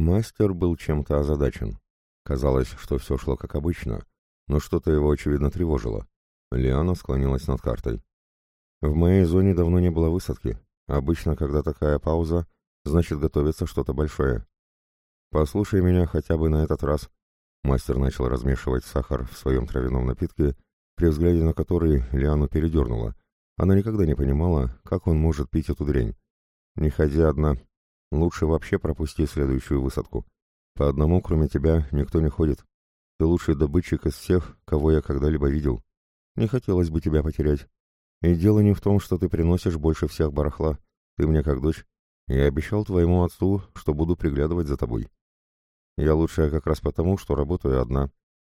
Мастер был чем-то озадачен. Казалось, что все шло как обычно, но что-то его, очевидно, тревожило. Лиана склонилась над картой. «В моей зоне давно не было высадки. Обычно, когда такая пауза, значит, готовится что-то большое. Послушай меня хотя бы на этот раз». Мастер начал размешивать сахар в своем травяном напитке, при взгляде на который Лиану передернула. Она никогда не понимала, как он может пить эту дрянь. «Не ходи одна. Лучше вообще пропусти следующую высадку. По одному, кроме тебя, никто не ходит. Ты лучший добытчик из всех, кого я когда-либо видел. Не хотелось бы тебя потерять. И дело не в том, что ты приносишь больше всех барахла. Ты мне как дочь. Я обещал твоему отцу, что буду приглядывать за тобой. Я лучшая как раз потому, что работаю одна.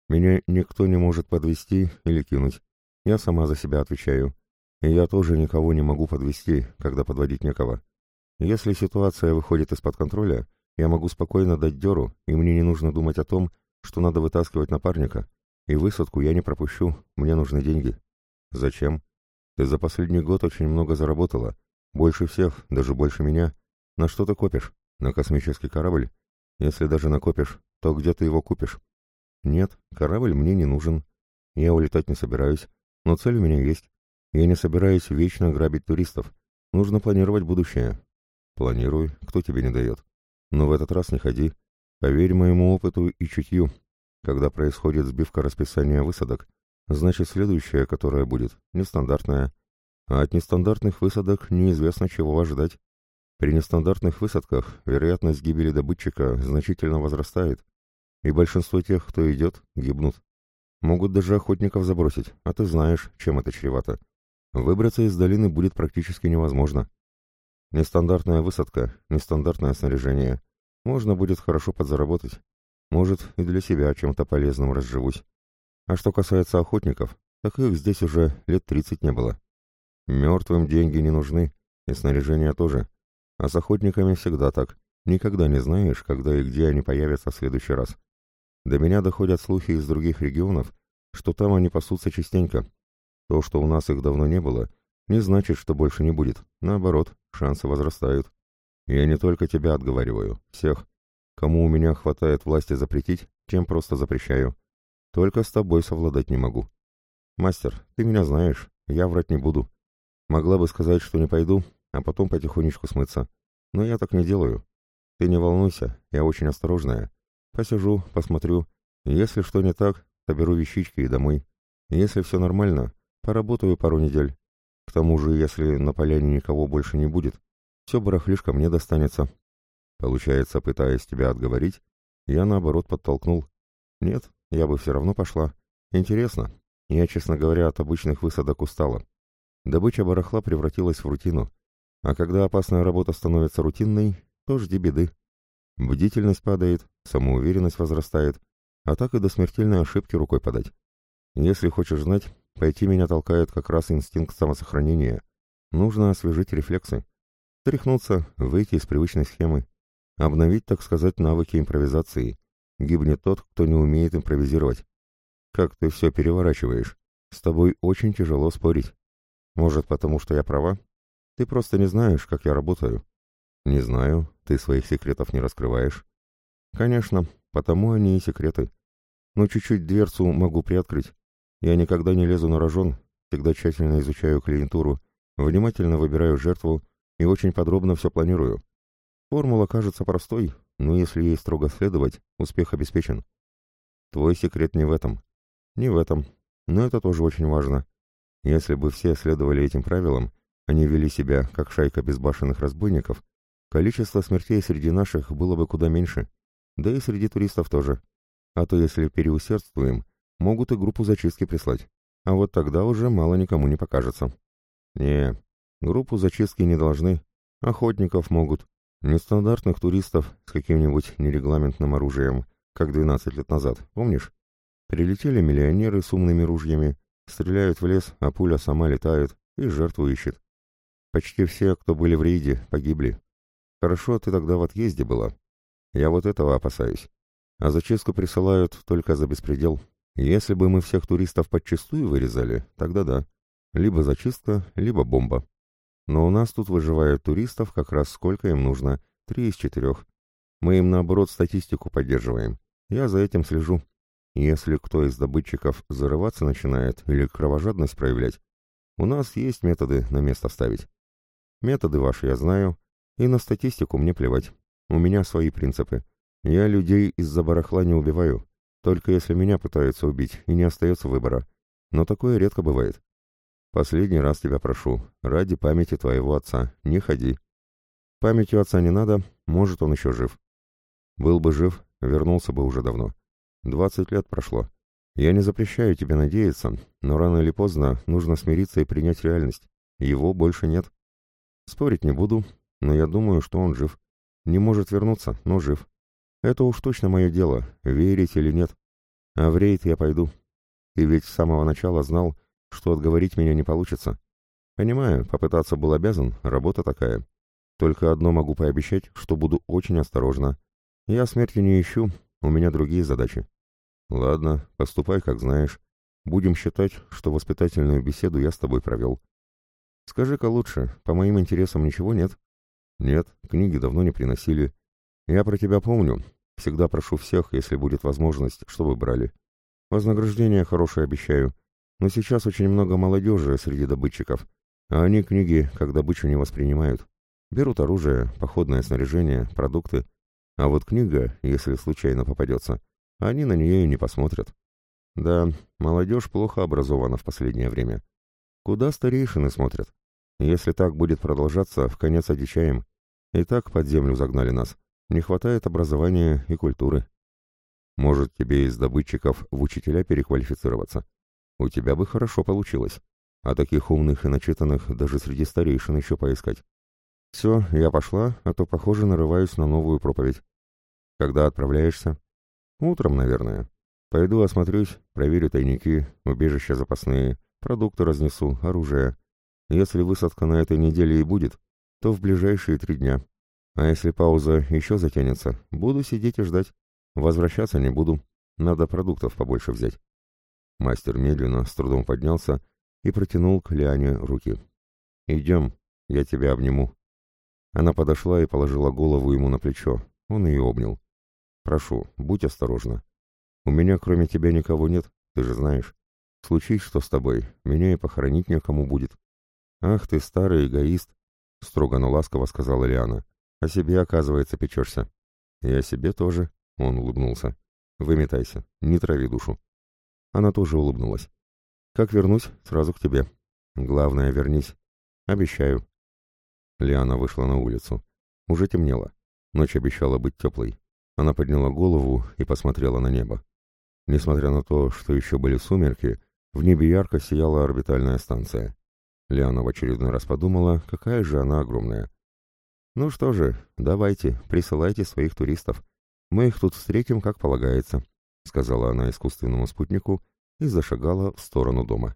Меня никто не может подвести или кинуть. Я сама за себя отвечаю. И я тоже никого не могу подвести, когда подводить некого. Если ситуация выходит из-под контроля, я могу спокойно дать дёру, и мне не нужно думать о том, что надо вытаскивать напарника. И высадку я не пропущу, мне нужны деньги. Зачем? Ты за последний год очень много заработала. Больше всех, даже больше меня. На что ты копишь? На космический корабль? Если даже накопишь, то где ты его купишь? Нет, корабль мне не нужен. Я улетать не собираюсь, но цель у меня есть. Я не собираюсь вечно грабить туристов. Нужно планировать будущее. Планируй, кто тебе не дает. Но в этот раз не ходи. Поверь моему опыту и чутью. Когда происходит сбивка расписания высадок, значит следующая, которая будет, нестандартная. А от нестандартных высадок неизвестно чего ожидать. При нестандартных высадках вероятность гибели добытчика значительно возрастает, и большинство тех, кто идет, гибнут. Могут даже охотников забросить, а ты знаешь, чем это чревато. Выбраться из долины будет практически невозможно. Нестандартная высадка, нестандартное снаряжение. Можно будет хорошо подзаработать. Может, и для себя чем-то полезным разживусь. А что касается охотников, так их здесь уже лет тридцать не было. Мертвым деньги не нужны, и снаряжение тоже. А с охотниками всегда так. Никогда не знаешь, когда и где они появятся в следующий раз. До меня доходят слухи из других регионов, что там они пасутся частенько. То, что у нас их давно не было, не значит, что больше не будет. Наоборот, шансы возрастают. Я не только тебя отговариваю, всех. Кому у меня хватает власти запретить, тем просто запрещаю. Только с тобой совладать не могу. Мастер, ты меня знаешь, я врать не буду. Могла бы сказать, что не пойду, а потом потихонечку смыться. Но я так не делаю. Ты не волнуйся, я очень осторожная. Посижу, посмотрю. Если что не так, соберу вещички и домой. Если все нормально, поработаю пару недель. Тому же, если на поляне никого больше не будет, все барахлишко мне достанется. Получается, пытаясь тебя отговорить, я, наоборот, подтолкнул. Нет, я бы все равно пошла. Интересно. Я, честно говоря, от обычных высадок устала. Добыча барахла превратилась в рутину. А когда опасная работа становится рутинной, то жди беды. Бдительность падает, самоуверенность возрастает, а так и до смертельной ошибки рукой подать. Если хочешь знать, Пойти меня толкает как раз инстинкт самосохранения. Нужно освежить рефлексы. Тряхнуться, выйти из привычной схемы. Обновить, так сказать, навыки импровизации. Гибнет тот, кто не умеет импровизировать. Как ты все переворачиваешь. С тобой очень тяжело спорить. Может, потому что я права? Ты просто не знаешь, как я работаю. Не знаю, ты своих секретов не раскрываешь. Конечно, потому они и секреты. Но чуть-чуть дверцу могу приоткрыть. Я никогда не лезу на рожон, всегда тщательно изучаю клиентуру, внимательно выбираю жертву и очень подробно все планирую. Формула кажется простой, но если ей строго следовать, успех обеспечен. Твой секрет не в этом. Не в этом. Но это тоже очень важно. Если бы все следовали этим правилам, они вели себя, как шайка безбашенных разбойников, количество смертей среди наших было бы куда меньше. Да и среди туристов тоже. А то если переусердствуем, Могут и группу зачистки прислать. А вот тогда уже мало никому не покажется. Не, группу зачистки не должны. Охотников могут. Нестандартных туристов с каким-нибудь нерегламентным оружием, как 12 лет назад, помнишь? Прилетели миллионеры с умными ружьями, стреляют в лес, а пуля сама летает и жертву ищет. Почти все, кто были в рейде, погибли. Хорошо, ты тогда в отъезде была. Я вот этого опасаюсь. А зачистку присылают только за беспредел. Если бы мы всех туристов подчистую вырезали, тогда да. Либо зачистка, либо бомба. Но у нас тут выживают туристов как раз сколько им нужно, три из четырех. Мы им, наоборот, статистику поддерживаем. Я за этим слежу. Если кто из добытчиков зарываться начинает или кровожадность проявлять, у нас есть методы на место ставить. Методы ваши я знаю, и на статистику мне плевать. У меня свои принципы. Я людей из-за барахла не убиваю, только если меня пытаются убить, и не остается выбора. Но такое редко бывает. Последний раз тебя прошу, ради памяти твоего отца, не ходи. Памятью отца не надо, может, он еще жив. Был бы жив, вернулся бы уже давно. Двадцать лет прошло. Я не запрещаю тебе надеяться, но рано или поздно нужно смириться и принять реальность. Его больше нет. Спорить не буду, но я думаю, что он жив. Не может вернуться, но жив. Это уж точно мое дело, верить или нет. А в рейд я пойду. И ведь с самого начала знал, что отговорить меня не получится. Понимаю, попытаться был обязан, работа такая. Только одно могу пообещать, что буду очень осторожна. Я смерти не ищу, у меня другие задачи. Ладно, поступай, как знаешь. Будем считать, что воспитательную беседу я с тобой провел. Скажи-ка лучше, по моим интересам ничего нет? Нет, книги давно не приносили. Я про тебя помню. Всегда прошу всех, если будет возможность, чтобы брали. Вознаграждение хорошее обещаю. Но сейчас очень много молодежи среди добытчиков, а они книги как добычу не воспринимают. Берут оружие, походное снаряжение, продукты. А вот книга, если случайно попадется, они на нее и не посмотрят. Да, молодежь плохо образована в последнее время. Куда старейшины смотрят? Если так будет продолжаться, в конец одичаем. И так под землю загнали нас. Не хватает образования и культуры. Может, тебе из добытчиков в учителя переквалифицироваться? У тебя бы хорошо получилось. А таких умных и начитанных даже среди старейшин еще поискать. Все, я пошла, а то, похоже, нарываюсь на новую проповедь. Когда отправляешься? Утром, наверное. Пойду осмотрюсь, проверю тайники, убежища запасные, продукты разнесу, оружие. Если высадка на этой неделе и будет, то в ближайшие три дня. А если пауза еще затянется, буду сидеть и ждать. Возвращаться не буду. Надо продуктов побольше взять. Мастер медленно, с трудом поднялся и протянул к Лиане руки. «Идем, я тебя обниму». Она подошла и положила голову ему на плечо. Он ее обнял. Прошу, будь осторожна. У меня кроме тебя никого нет, ты же знаешь. Случись что с тобой, меня и похоронить некому будет. Ах ты, старый эгоист, строго, но ласково сказала Лиана. О себе, оказывается, печешься. И о себе тоже, он улыбнулся. Выметайся, не трави душу. Она тоже улыбнулась. Как вернусь, сразу к тебе. Главное, вернись. Обещаю. Лиана вышла на улицу. Уже темнело. Ночь обещала быть теплой. Она подняла голову и посмотрела на небо. Несмотря на то, что еще были сумерки, в небе ярко сияла орбитальная станция. Лиана в очередной раз подумала, какая же она огромная. «Ну что же, давайте, присылайте своих туристов. Мы их тут встретим, как полагается», — сказала она искусственному спутнику и зашагала в сторону дома.